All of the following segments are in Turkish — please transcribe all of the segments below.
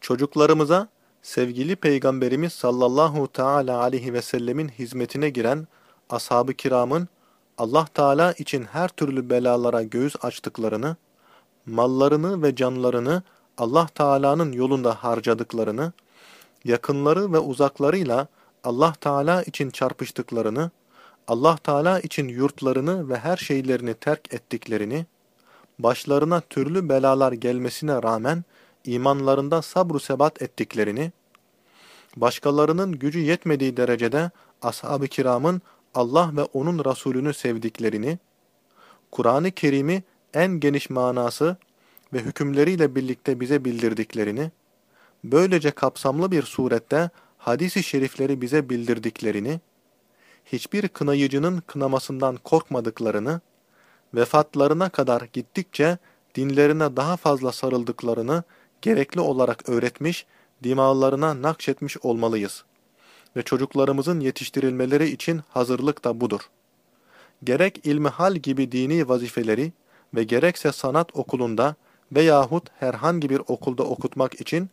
Çocuklarımıza sevgili Peygamberimiz sallallahu teala aleyhi ve sellemin hizmetine giren ashab-ı kiramın Allah Teala için her türlü belalara göğüs açtıklarını, mallarını ve canlarını Allah Teala'nın yolunda harcadıklarını, yakınları ve uzaklarıyla Allah Teala için çarpıştıklarını, Allah Teala için yurtlarını ve her şeylerini terk ettiklerini, başlarına türlü belalar gelmesine rağmen imanlarında sabru sebat ettiklerini, başkalarının gücü yetmediği derecede ashab-ı kiramın Allah ve onun Resulünü sevdiklerini, Kur'an-ı Kerim'i en geniş manası ve hükümleriyle birlikte bize bildirdiklerini, böylece kapsamlı bir surette hadis-i şerifleri bize bildirdiklerini, hiçbir kınayıcının kınamasından korkmadıklarını, vefatlarına kadar gittikçe dinlerine daha fazla sarıldıklarını gerekli olarak öğretmiş, dimağlarına nakşetmiş olmalıyız. Ve çocuklarımızın yetiştirilmeleri için hazırlık da budur. Gerek ilmihal gibi dini vazifeleri ve gerekse sanat okulunda veyahut herhangi bir okulda okutmak için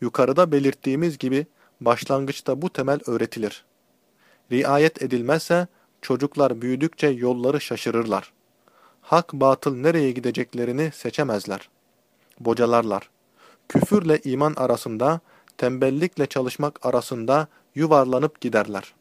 yukarıda belirttiğimiz gibi başlangıçta bu temel öğretilir. Riayet edilmezse çocuklar büyüdükçe yolları şaşırırlar. Hak batıl nereye gideceklerini seçemezler. Bocalarlar. Küfürle iman arasında, tembellikle çalışmak arasında yuvarlanıp giderler.